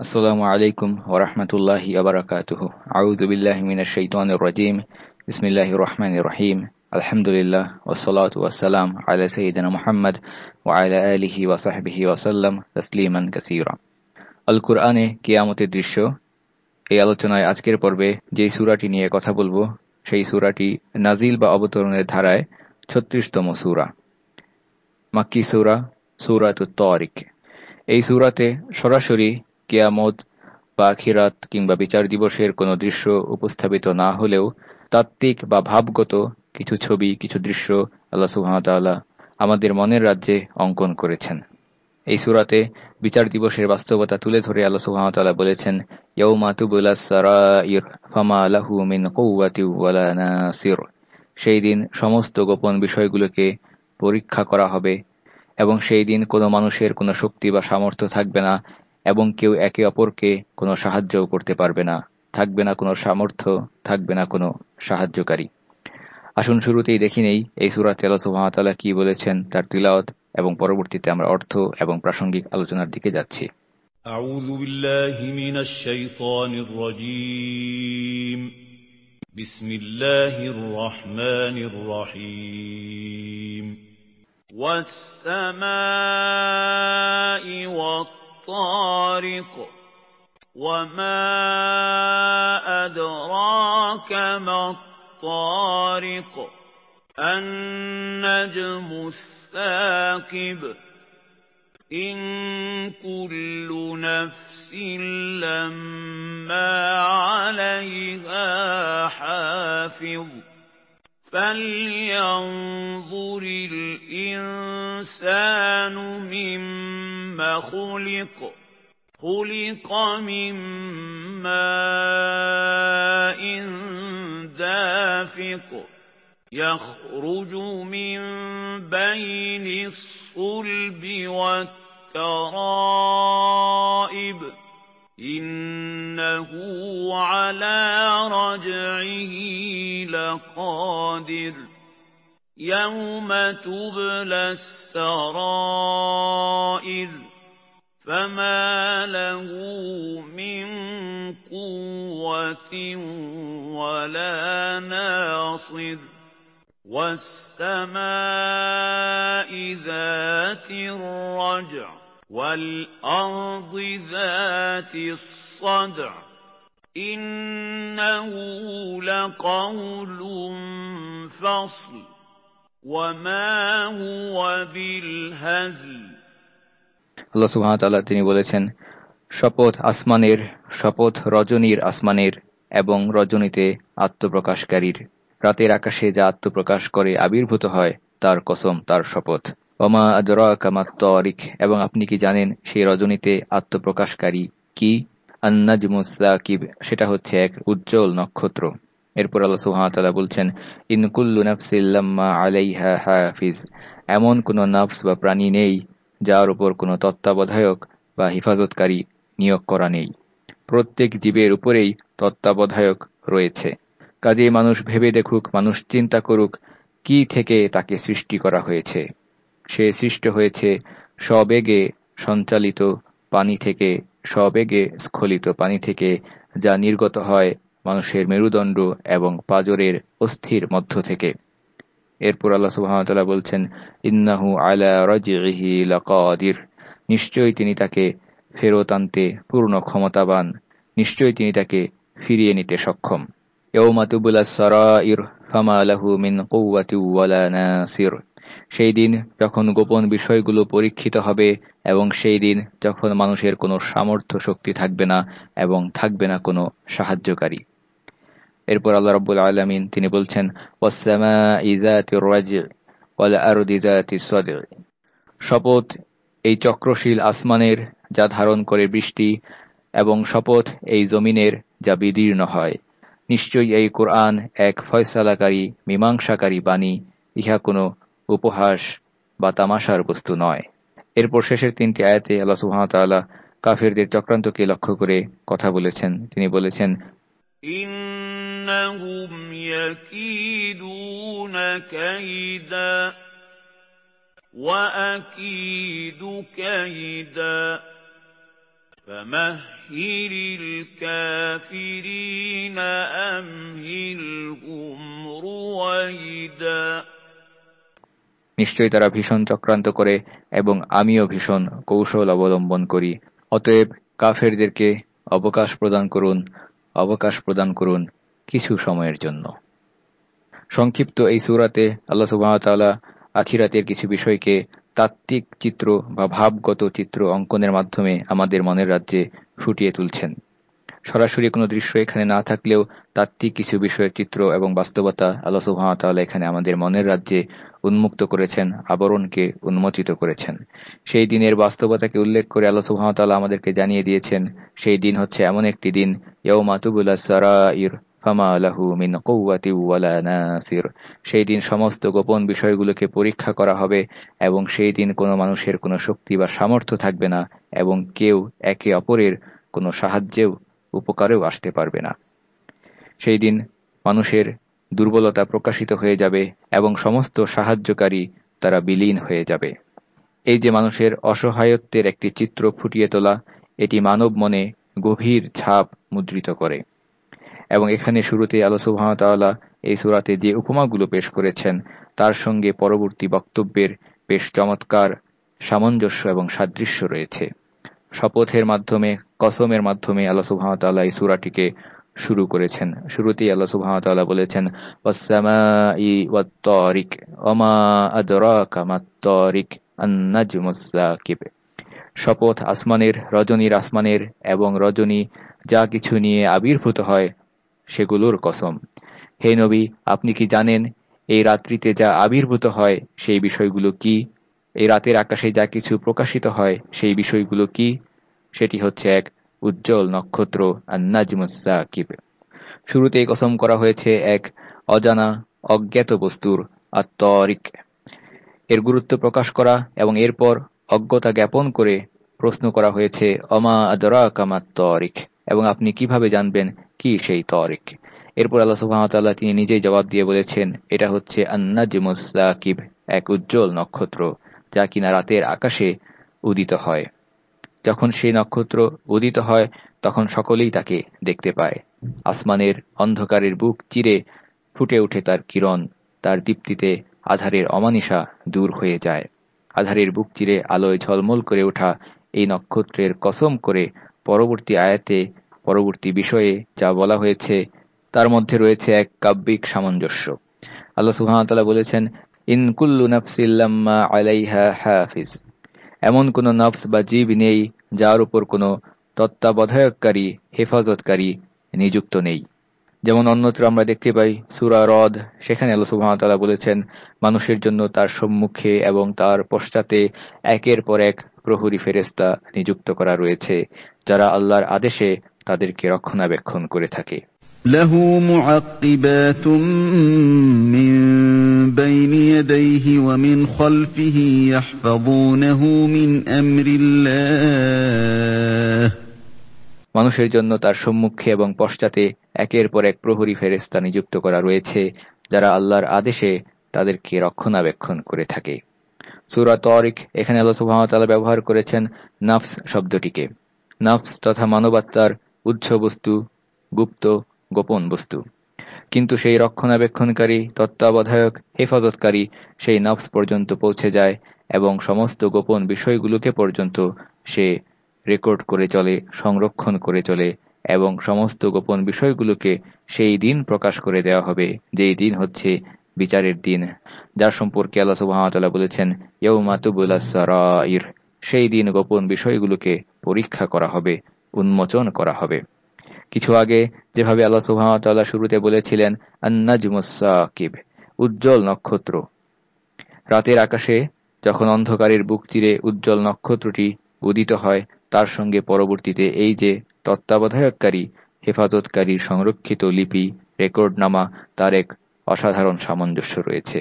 আসসালামু আলাইকুম ও রহমতুল্লাহি আবরাকাতুহ আউদুবিল্লাহি মিনা রাজিম। ইসমিল্লাহি রহমান রহিম। আলহামদুলিল্লাহ ওসলাত ওয়াসালাম আলা সঈদিন মোহাম্মদ ও আলা আলিহি ওয়াসাহবিহি ওয়াসাল্লাম তসলিমান কাসিরা। আল কুরআনে কেয়ামতের দৃশ্য। এই আলোচনায় আজকের পর্বে যেই সুরাটি নিয়ে কথা বলব, সেই সুরাটি নাজিল বা অবতরণের ধারায় ছত্রিশতম সুরা। মাক্কি সুরা সুরাত তরিক এই সুরাতে সরাসরি কেয়ামত বা খিরাত কিংবা বিচার দিবসের কোনো দৃশ্য উপস্থাপিত না হলেও তাত্ত্বিক বা ভাবগত কিছু ছবি, কিছু দৃশ্য আল্লাহ সুহামতাল্লাহ আমাদের মনের রাজ্যে অঙ্কন করেছেন। এই সুরাতে বিচার দিবসের বাস্তবতা তুলে ধরে আল্লাহ সুহামতাল্লাহ বলেছেন সেই দিন সমস্ত গোপন বিষয়গুলোকে পরীক্ষা করা হবে এবং সেই দিন কোনো মানুষের কোনো শক্তি বা সামর্থ্য থাকবে না এবং কেউ একে অপরকে কোনো সাহায্যও করতে পারবে না থাকবে না কোনো সামর্থ্য থাকবে না কোনো সাহায্যকারী আসুন শুরুতেই দেখি নেই এই সুরাতে আল্লাহ সুহামতাল্লাহ কি বলেছেন তার তিলাওয়াত এবং পরবর্তীতে আমরা অর্থ এবং প্রাসঙ্গিক আলোচনার দিকে যাচ্ছি أعوذ بالله من الشيطان الرجيم بسم الله الرحمن الرحيم والسماء والطارق وما أدراك ما الطارق. النجم الثاقب. إن كل نفس لما عليها حافظ. فلينظر الإنسان مما خلق خلق من ماء دافق يخرج من بين الصلب والترائب إنه على رجعه لقادر يوم تبلى السرائر فما له من قوة ولا ناصر والسماء ذات الرجع والأرض ذات الصدع إنه لقول فصل وما هو بالهزل আল্লাহ সুহামতাল্লাহ তিনি বলেছেন শপথ আসমানের শপথ রজনীর আসমানের এবং রজনীতে আত্মপ্রকাশকারীর রাতের আকাশে যা আত্মপ্রকাশ করে আবির্ভূত হয় তার কসম তার শপথ অমা আদরা কামাত্তরিক এবং আপনি কি জানেন সেই রজনীতে আত্মপ্রকাশকারী কি আন্নাজমুসাকিব সেটা হচ্ছে এক উজ্জ্বল নক্ষত্র। এরপর আল্লাহ সুহামতাল্লাহ বলছেন ইনকুল্লু নাফসিল্লাম্মা আলাইহা হাফিজ। এমন কোন নাফস বা প্রাণী নেই যার উপর কোনো তত্ত্বাবধায়ক বা হেফাজতকারী নিয়োগ করা নেই। প্রত্যেক জীবের উপরেই তত্ত্বাবধায়ক রয়েছে। কাজে মানুষ ভেবে দেখুক, মানুষ চিন্তা করুক, কি থেকে তাকে সৃষ্টি করা হয়েছে। সে সৃষ্ট হয়েছে সবেগে সঞ্চালিত পানি থেকে সবেগে স্খলিত পানি থেকে যা নির্গত হয় মানুষের মেরুদণ্ড এবং পাজরের অস্থির মধ্য থেকে। এরপর আল্লাহ সুহামতাল্লাহ বলছেন, ইন্নাহু আলা রাজিহি লাকাদির। নিশ্চয়ই তিনি তাকে ফেরত আনতে পূর্ণ ক্ষমতাবান। নিশ্চয়ই তিনি তাকে ফিরিয়ে নিতে সক্ষম। সেই দিন যখন গোপন বিষয়গুলো পরীক্ষিত হবে এবং সেই দিন যখন মানুষের কোনো সামর্থ্য শক্তি থাকবে না এবং থাকবে না কোনো সাহায্যকারী। এরপর আল্লাহ রব্বুল আলমিন তিনি বলছেন শপথ এই চক্রশীল আসমানের যা ধারণ করে বৃষ্টি এবং শপথ এই জমিনের যা বিদীর্ণ হয়। নিশ্চয়ই এই কোরআন এক ফয়সালাকারী, মীমাংসাকারী বাণী, ইহা কোনো উপহাস বা তামাশার বস্তু নয়। এরপর শেষের তিনটি আয়াতে আল্লাহ সুহামতাল্লাহ কাফেরদের চক্রান্তকে লক্ষ্য করে কথা বলেছেন তিনি বলেছেন إنهم يكيدون كيدا وأكيد كيدا فَمَهِّلِ الْكَافِرِينَ أَمْهِلْهُمْ رُوَيْدًا নিশ্চয়ই তারা ভীষণ চক্রান্ত করে এবং আমিও ভীষণ কৌশল অবলম্বন করি। অতএব কাফেরদেরকে অবকাশ প্রদান করুন, অবকাশ প্রদান করুন কিছু সময়ের জন্য। সংক্ষিপ্ত এই সুরাতে আল্লাহ সুবাহতাল্লাহ আখিরাতের কিছু বিষয়কে তাত্ত্বিক চিত্র বা ভাবগত চিত্র অঙ্কনের মাধ্যমে আমাদের মনের রাজ্যে ফুটিয়ে তুলছেন। সরাসরি কোনো দৃশ্য এখানে না থাকলেও তাত্ত্বিক কিছু বিষয়ের চিত্র এবং বাস্তবতা আল্লাহ সুহামতাল্লাহ এখানে আমাদের মনের রাজ্যে উন্মুক্ত করেছেন, আবরণকে উন্মোচিত করেছেন। সেই দিনের বাস্তবতাকে উল্লেখ করে আল্লাহ সুহামতাল্লাহ আমাদেরকে জানিয়ে দিয়েছেন, সেই দিন হচ্ছে এমন একটি দিন ইয়ৌ মাতুবুল্লাহ সারাইর ফামা আলাহু সেই দিন সমস্ত গোপন বিষয়গুলোকে পরীক্ষা করা হবে এবং সেই দিন কোনো মানুষের কোনো শক্তি বা সামর্থ্য থাকবে না এবং কেউ একে অপরের কোনো সাহায্যেও উপকারেও আসতে পারবে না। সেই দিন মানুষের দুর্বলতা প্রকাশিত হয়ে যাবে এবং সমস্ত সাহায্যকারী তারা বিলীন হয়ে যাবে। এই যে মানুষের অসহায়ত্বের একটি চিত্র ফুটিয়ে তোলা, এটি মানব মনে গভীর ছাপ মুদ্রিত করে। এবং এখানে শুরুতে আল্লাহ সুহামতাল্লাহ এই সুরাতে যে উপমাগুলো পেশ করেছেন, তার সঙ্গে পরবর্তী বক্তব্যের বেশ চমৎকার, সামঞ্জস্য এবং সাদৃশ্য রয়েছে। শপথের মাধ্যমে, কসমের মাধ্যমে আল্লাহ সুহামতাল্লাহ এই সুরাটিকে শুরু করেছেন। শুরুতেই আল্লাহ সুহামতাল্লাহ বলেছেন শপথ আসমানের, রজনীর আসমানের এবং রজনী যা কিছু নিয়ে আবির্ভূত হয়, সেগুলোর কসম। হে নবী, আপনি কি জানেন এই রাত্রিতে যা আবির্ভূত হয়, সেই বিষয়গুলো কি? এই রাতের আকাশে যা কিছু প্রকাশিত হয়, সেই বিষয়গুলো কি? সেটি হচ্ছে এক উজ্জ্বল নক্ষত্র আন্নাজমুসাকিব শুরুতে কসম করা হয়েছে এক অজানা, অজ্ঞাত বস্তুর, আত্মরিক। এর গুরুত্ব প্রকাশ করা এবং এরপর অজ্ঞতা জ্ঞাপন করে প্রশ্ন করা হয়েছে, অমা আদরা কামাত তরিক এবং আপনি কীভাবে জানবেন কি সেই তরিক এরপর আল্লাহ সুহামতাল্লাহ তিনি নিজেই জবাব দিয়ে বলেছেন, এটা হচ্ছে আন্নাজিমুসাকিব এক উজ্জ্বল নক্ষত্র। যা কিনা রাতের আকাশে উদিত হয়। যখন সেই নক্ষত্র উদিত হয়, তখন সকলেই তাকে দেখতে পায়। আসমানের অন্ধকারের বুক চিরে ফুটে উঠে তার কিরণ। তার দীপ্তিতে আধারের অমানিসা দূর হয়ে যায়। আধারের বুক চিরে আলোয় ঝলমল করে ওঠা এই নক্ষত্রের কসম করে পরবর্তী আয়াতে, পরবর্তী বিষয়ে যা বলা হয়েছে, তার মধ্যে রয়েছে এক কাব্যিক সামঞ্জস্য। আল্লাহ সুহামতাল্লাহ বলেছেন ইনকুল্লু নফসিল্লাম্মা আলাইহা হাফিজ। এমন কোন নফস বা জীব নেই যার উপর কোনো তত্ত্বাবধায়ককারী, হেফাজতকারী নিযুক্ত নেই। যেমন অন্যত্র আমরা দেখতে পাই, সুরা হ্রদ সেখানে আল্লাহ সুহামতাল্লাহ বলেছেন, মানুষের জন্য তার সম্মুখে এবং তার পশ্চাতে একের পর এক প্রহরী ফেরেস্তা নিযুক্ত করা রয়েছে, যারা আল্লাহর আদেশে তাদেরকে রক্ষণাবেক্ষণ করে থাকে। له معقبات من بين يديه ومن خلفه يحفظونه من أمر الله মানুষের জন্য তার সম্মুখে এবং পশ্চাতে একের পর এক প্রহরী ফেরেস্তা নিযুক্ত করা রয়েছে যারা আল্লাহর আদেশে তাদেরকে রক্ষণাবেক্ষণ করে থাকে সুরা তরিক এখানে আল্লাহ সুহামতাল্লাহ ব্যবহার করেছেন নাফস শব্দটিকে নাফস তথা মানবাত্মার উচ্চ বস্তু গুপ্ত গোপন বস্তু। কিন্তু সেই রক্ষণাবেক্ষণকারী, তত্ত্বাবধায়ক, হেফাজতকারী সেই নফস পর্যন্ত পৌঁছে যায় এবং সমস্ত গোপন বিষয়গুলোকে পর্যন্ত সে রেকর্ড করে চলে, সংরক্ষণ করে চলে এবং সমস্ত গোপন বিষয়গুলোকে সেই দিন প্রকাশ করে দেওয়া হবে, যেই দিন হচ্ছে বিচারের দিন। যার সম্পর্কে আল্লাহ সুবাহতাল্লাহ বলেছেন সেই দিন গোপন বিষয়গুলোকে পরীক্ষা করা হবে, উন্মোচন করা হবে। কিছু আগে যেভাবে আল্লাহ সুহামতাল্লাহ শুরুতে বলেছিলেন আন্নাজমুসাকিব উজ্জ্বল নক্ষত্র। রাতের আকাশে যখন অন্ধকারের বুক চিরে উজ্জ্বল নক্ষত্রটি উদিত হয়, তার সঙ্গে পরবর্তীতে এই যে তত্ত্বাবধায়ককারী হেফাজতকারীর সংরক্ষিত লিপি, রেকর্ডনামা, তার এক অসাধারণ সামঞ্জস্য রয়েছে।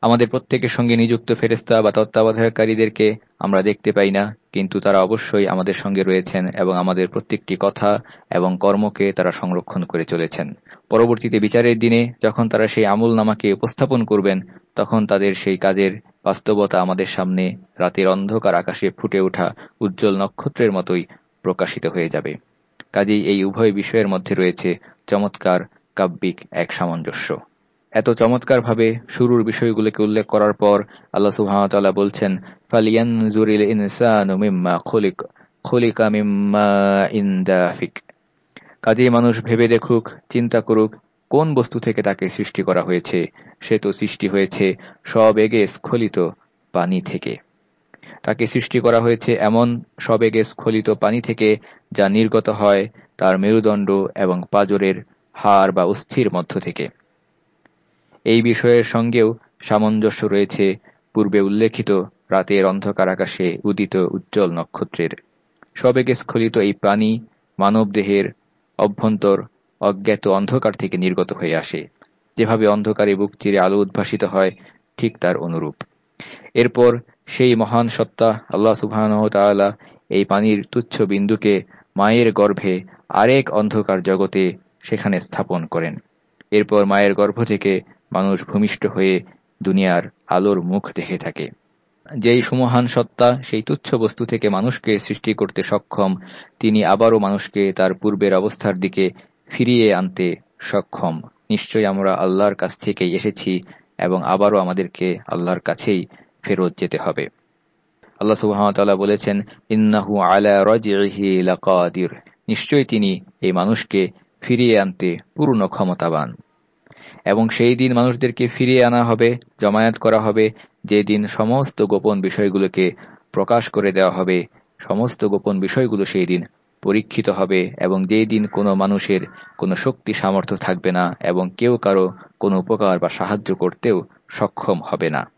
আমাদের প্রত্যেকের সঙ্গে নিযুক্ত ফেরেস্তা বা তত্ত্বাবধায়ককারীদেরকে আমরা দেখতে পাই না কিন্তু তারা অবশ্যই আমাদের সঙ্গে রয়েছেন এবং আমাদের প্রত্যেকটি কথা এবং কর্মকে তারা সংরক্ষণ করে চলেছেন। পরবর্তীতে বিচারের দিনে যখন তারা সেই আমল নামাকে উপস্থাপন করবেন, তখন তাদের সেই কাজের বাস্তবতা আমাদের সামনে রাতের অন্ধকার আকাশে ফুটে ওঠা উজ্জ্বল নক্ষত্রের মতোই প্রকাশিত হয়ে যাবে। কাজেই এই উভয় বিষয়ের মধ্যে রয়েছে চমৎকার কাব্যিক এক সামঞ্জস্য। এত চমৎকারভাবে শুরুর বিষয়গুলোকে উল্লেখ করার পর আল্লাহ সুহামতাল্লাহ বলছেন, ফালিয়ানজুরিল ইনসানু মিম্মা খলিক, খলিকা মিম্মা ইন্দাফিক কাজেই মানুষ ভেবে দেখুক, চিন্তা করুক, কোন বস্তু থেকে তাকে সৃষ্টি করা হয়েছে? সে তো সৃষ্টি হয়েছে সবেগে স্খলিত পানি থেকে। তাকে সৃষ্টি করা হয়েছে এমন সবেগে স্খলিত পানি থেকে যা নির্গত হয় তার মেরুদণ্ড এবং পাজরের হাড় বা অস্থির মধ্য থেকে। এই বিষয়ের সঙ্গেও সামঞ্জস্য রয়েছে। পূর্বে উল্লেখিত রাতের অন্ধকার আকাশে উদিত উজ্জ্বল নক্ষত্রের। সবেগে স্খলিত এই প্রাণী মানবদেহের অভ্যন্তর অজ্ঞাত অন্ধকার থেকে নির্গত হয়ে আসে। যেভাবে অন্ধকারে বুক চিরে আলো উদ্ভাসিত হয়, ঠিক তার অনুরূপ। এরপর সেই মহান সত্তা আল্লাহ সুবাহ এই পানির তুচ্ছ বিন্দুকে মায়ের গর্ভে আরেক অন্ধকার জগতে সেখানে স্থাপন করেন। এরপর মায়ের গর্ভ থেকে মানুষ ভূমিষ্ঠ হয়ে দুনিয়ার আলোর মুখ দেখে থাকে। যেই সুমহান সত্তা, সেই তুচ্ছ বস্তু থেকে মানুষকে সৃষ্টি করতে সক্ষম, তিনি আবারও মানুষকে তার পূর্বের অবস্থার দিকে ফিরিয়ে আনতে সক্ষম। নিশ্চয়ই আমরা আল্লাহর কাছ থেকেই এসেছি এবং আবারও আমাদেরকে আল্লাহর কাছেই ফেরত যেতে হবে। আল্লাহ সুহামতাল্লাহ বলেছেন, ইন্নাহু আলা রজিহি লাকাদির। নিশ্চয়ই তিনি এই মানুষকে ফিরিয়ে আনতে পূর্ণ ক্ষমতাবান। এবং সেই দিন মানুষদেরকে ফিরিয়ে আনা হবে, জমায়েত করা হবে, যে দিন সমস্ত গোপন বিষয়গুলোকে প্রকাশ করে দেওয়া হবে, সমস্ত গোপন বিষয়গুলো সেই দিন পরীক্ষিত হবে এবং যেই দিন কোনো মানুষের কোনো শক্তি সামর্থ্য থাকবে না এবং কেউ কারও কোনো উপকার বা সাহায্য করতেও সক্ষম হবে না।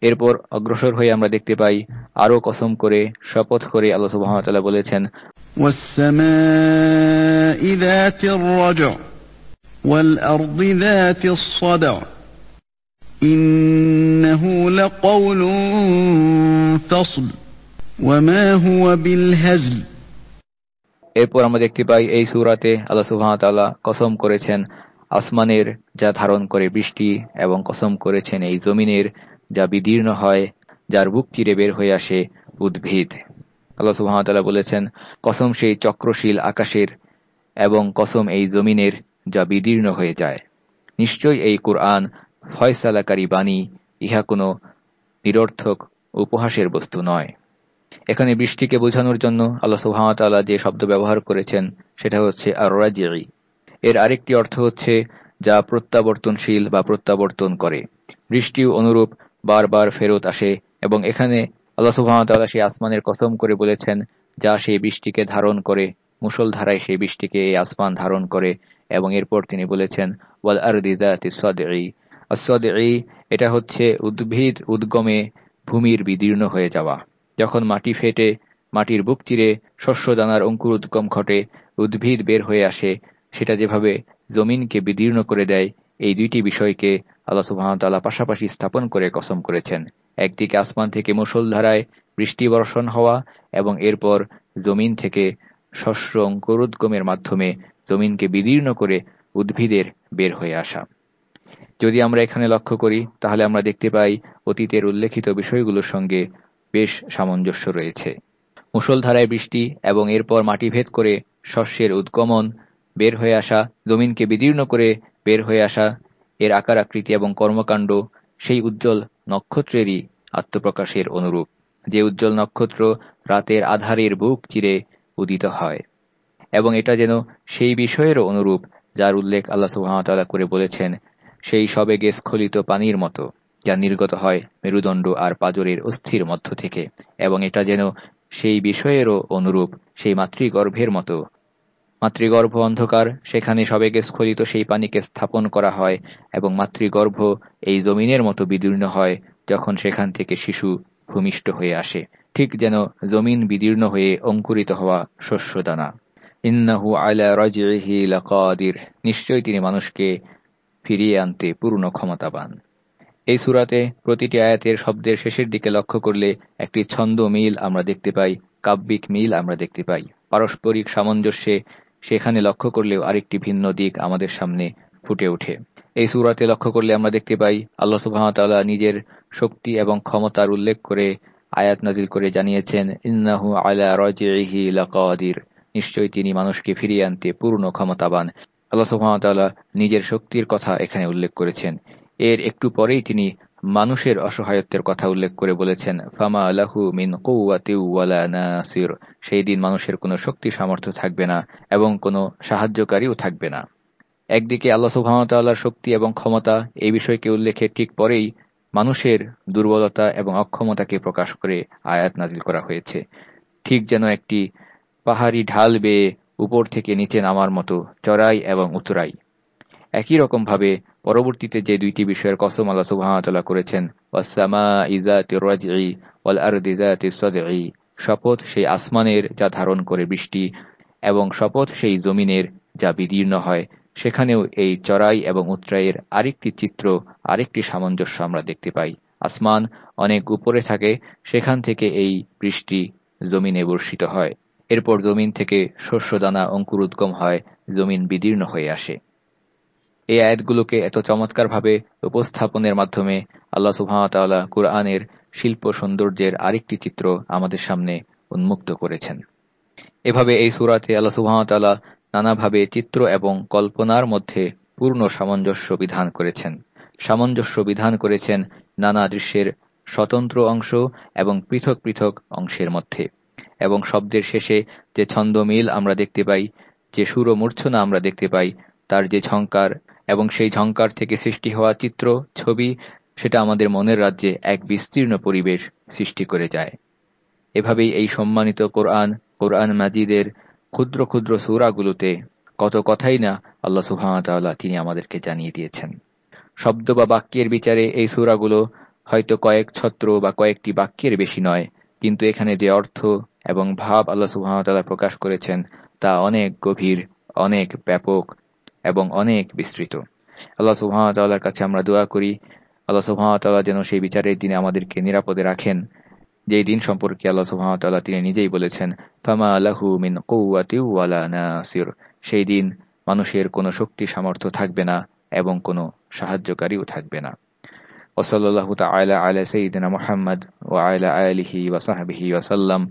এরপর অগ্রসর হয়ে আমরা দেখতে পাই আরও কসম করে, শপথ করে আল্লাহ সুবাহতাল্লাহ বলেছেন والأرض ذات الصدع إنه لقول فصل وما هو بالهزل এরপর আমরা দেখতে পাই এই সুরাতে আল্লাহ সুহামতাল্লাহ কসম করেছেন আসমানের যা ধারণ করে বৃষ্টি এবং কসম করেছেন এই জমিনের যা বিদীর্ণ হয় যার বুক চিরে বের হয়ে আসে উদ্ভিদ আল্লাহ সুহামতাল্লাহ বলেছেন কসম সেই চক্রশীল আকাশের এবং কসম এই জমিনের যা বিদীর্ণ হয়ে যায়। নিশ্চয় এই কোরআন ফয়সালাকারী বাণী ইহা কোনো নিরর্থক উপহাসের বস্তু নয়। এখানে বৃষ্টিকে বোঝানোর জন্য আল্লাহ সুহামতাল্লাহ যে শব্দ ব্যবহার করেছেন, সেটা হচ্ছে আর এর আরেকটি অর্থ হচ্ছে যা প্রত্যাবর্তনশীল বা প্রত্যাবর্তন করে। বৃষ্টিও অনুরূপ বারবার ফেরত আসে এবং এখানে আল্লাহ সুহামতাল্লাহ সেই আসমানের কসম করে বলেছেন, যা সেই বৃষ্টিকে ধারণ করে, মুসলধারায় সেই বৃষ্টিকে এই আসমান ধারণ করে এবং এরপর তিনি বলেছেন, ওয়াল আরদিজাতি এটা হচ্ছে উদ্ভিদ, উদ্গমে ভূমির বিদীর্ণ হয়ে যাওয়া। যখন মাটি ফেটে, মাটির বুক চিরে শস্য দানার অঙ্কুর উদ্গম ঘটে, উদ্ভিদ বের হয়ে আসে, সেটা যেভাবে জমিনকে বিদীর্ণ করে দেয়, এই দুইটি বিষয়কে আল্লাহ সুবাহতাল্লাহ পাশাপাশি স্থাপন করে কসম করেছেন। একদিকে আসমান থেকে মুসলধারায় বৃষ্টি বর্ষণ হওয়া এবং এরপর জমিন থেকে শস্য অঙ্কুরোদ্গমের মাধ্যমে জমিনকে বিদীর্ণ করে উদ্ভিদের বের হয়ে আসা। যদি আমরা এখানে লক্ষ্য করি, তাহলে আমরা দেখতে পাই অতীতের উল্লেখিত বিষয়গুলোর সঙ্গে বেশ সামঞ্জস্য রয়েছে। মুসলধারায় বৃষ্টি এবং এরপর মাটি ভেদ করে শস্যের উদ্গমন, বের হয়ে আসা, জমিনকে বিদীর্ণ করে বের হয়ে আসা, এর আকার আকৃতি এবং কর্মকাণ্ড সেই উজ্জ্বল নক্ষত্রেরই আত্মপ্রকাশের অনুরূপ, যে উজ্জ্বল নক্ষত্র রাতের আধারের বুক চিরে উদিত হয়। এবং এটা যেন সেই বিষয়েরও অনুরূপ, যার উল্লেখ আল্লাহ সুহামতাল্লাহ করে বলেছেন, সেই সবেগে স্খলিত পানির মতো, যা নির্গত হয় মেরুদণ্ড আর পাজরের অস্থির মধ্য থেকে, এবং এটা যেন সেই বিষয়েরও অনুরূপ, সেই মাতৃগর্ভের মতো। মাতৃগর্ভ অন্ধকার, সেখানে সবেগে স্খলিত সেই পানিকে স্থাপন করা হয়, এবং মাতৃগর্ভ এই জমিনের মতো বিদীর্ণ হয়, যখন সেখান থেকে শিশু ভূমিষ্ঠ হয়ে আসে। ঠিক যেন জমিন বিদীর্ণ হয়ে অঙ্কুরিত হওয়া শস্যদানা। ইন্নাহু নিশ্চয়ই তিনি মানুষকে ফিরিয়ে আনতে পূর্ণ ক্ষমতাবান। এই সুরাতে প্রতিটি আয়াতের শব্দের শেষের দিকে লক্ষ্য করলে একটি ছন্দ মিল আমরা দেখতে পাই, কাব্যিক মিল আমরা দেখতে পাই। পারস্পরিক সামঞ্জস্যে সেখানে লক্ষ্য করলেও আরেকটি ভিন্ন দিক আমাদের সামনে ফুটে ওঠে। এই সুরাতে লক্ষ্য করলে আমরা দেখতে পাই, আল্লাহ সুবাহতাল্লাহ নিজের শক্তি এবং ক্ষমতার উল্লেখ করে আয়াত নাজিল করে জানিয়েছেন, ইন্নাহু আলা রাজিহি লাকাদির। নিশ্চয়ই তিনি মানুষকে ফিরিয়ে আনতে পূর্ণ ক্ষমতাবান। আল্লাহ সুহামতাল্লাহ নিজের শক্তির কথা এখানে উল্লেখ করেছেন। এর একটু পরেই তিনি মানুষের অসহায়ত্বের কথা উল্লেখ করে বলেছেন, ফামা আলাহু মিন কৌয়াতিউওয়ালা নাসির। সেই দিন মানুষের কোনো শক্তি সামর্থ্য থাকবে না এবং কোনো সাহায্যকারীও থাকবে না। একদিকে আল্লাহ সুহামতাল্লাহর শক্তি এবং ক্ষমতা এই বিষয়কে উল্লেখের ঠিক পরেই মানুষের দুর্বলতা এবং অক্ষমতাকে প্রকাশ করে আয়াত নাজিল করা হয়েছে। ঠিক যেন একটি পাহাড়ি ঢাল বেয়ে উপর থেকে নিচে নামার মতো চড়াই এবং উতরাই। একই রকমভাবে পরবর্তীতে যে দুইটি বিষয়ের কসম আল্লাহ সুবাহতাল্লাহ করেছেন ওয়াসামা ইজাতি রাজি ওয়াল আরদিজাতি সদঈ, শপথ সেই আসমানের যা ধারণ করে বৃষ্টি এবং শপথ সেই জমিনের যা বিদীর্ণ হয়, সেখানেও এই চড়াই এবং উত্রাইয়ের আরেকটি চিত্র, আরেকটি সামঞ্জস্য আমরা দেখতে পাই। আসমান অনেক উপরে থাকে, সেখান থেকে এই বৃষ্টি জমিনে বর্ষিত হয়। এরপর জমিন থেকে শস্যদানা অঙ্কুরোদ্গম হয়, জমিন বিদীর্ণ হয়ে আসে। এই আয়াতগুলোকে এত চমৎকারভাবে উপস্থাপনের মাধ্যমে আল্লাহ সুহামতাল্লাহ কুরআনের শিল্প সৌন্দর্যের আরেকটি চিত্র আমাদের সামনে উন্মুক্ত করেছেন। এভাবে এই সুরাতে আল্লাহ সুহামতাল্লাহ নানাভাবে চিত্র এবং কল্পনার মধ্যে পূর্ণ সামঞ্জস্য বিধান করেছেন। সামঞ্জস্য বিধান করেছেন নানা দৃশ্যের স্বতন্ত্র অংশ এবং পৃথক পৃথক অংশের মধ্যে। এবং শব্দের শেষে যে ছন্দ মিল আমরা দেখতে পাই, যে সুর মূর্ছনা আমরা দেখতে পাই, তার যে ঝঙ্কার এবং সেই ঝঙ্কার থেকে সৃষ্টি হওয়া চিত্র, ছবি, সেটা আমাদের মনের রাজ্যে এক বিস্তীর্ণ পরিবেশ সৃষ্টি করে যায়। এভাবেই এই সম্মানিত কোরআন কোরআন মাজিদের ক্ষুদ্র ক্ষুদ্র সূরাগুলোতে কত কথাই না আল্লাহ সুহামতাল্লাহ তিনি আমাদেরকে জানিয়ে দিয়েছেন। শব্দ বা বাক্যের বিচারে এই সূরাগুলো হয়তো কয়েক ছত্র বা কয়েকটি বাক্যের বেশি নয়, কিন্তু এখানে যে অর্থ এবং ভাব আল্লাহ সুহামতাল্লাহ প্রকাশ করেছেন তা অনেক গভীর, অনেক ব্যাপক এবং অনেক বিস্তৃত। আল্লাহ সুহামতাল্লাহর কাছে আমরা দোয়া করি, আল্লাহ সুহামতাল্লাহ যেন সেই বিচারের দিনে আমাদেরকে নিরাপদে রাখেন। যেই দিন সম্পর্কে আল্লাহ সুহামতাল্লাহ তিনি নিজেই বলেছেন, ফামা আলাহু মিন কৌয়াতিউওয়ালা সেই দিন মানুষের কোনো শক্তি সামর্থ্য থাকবে না এবং কোনো সাহায্যকারীও থাকবে না। ওসল্লাহু তাআলা আলা সাইয়্যিদিনা মুহাম্মদ ওয়া আলা আলিহি ওয়া সাহবিহি ওয়া সাল্লাম।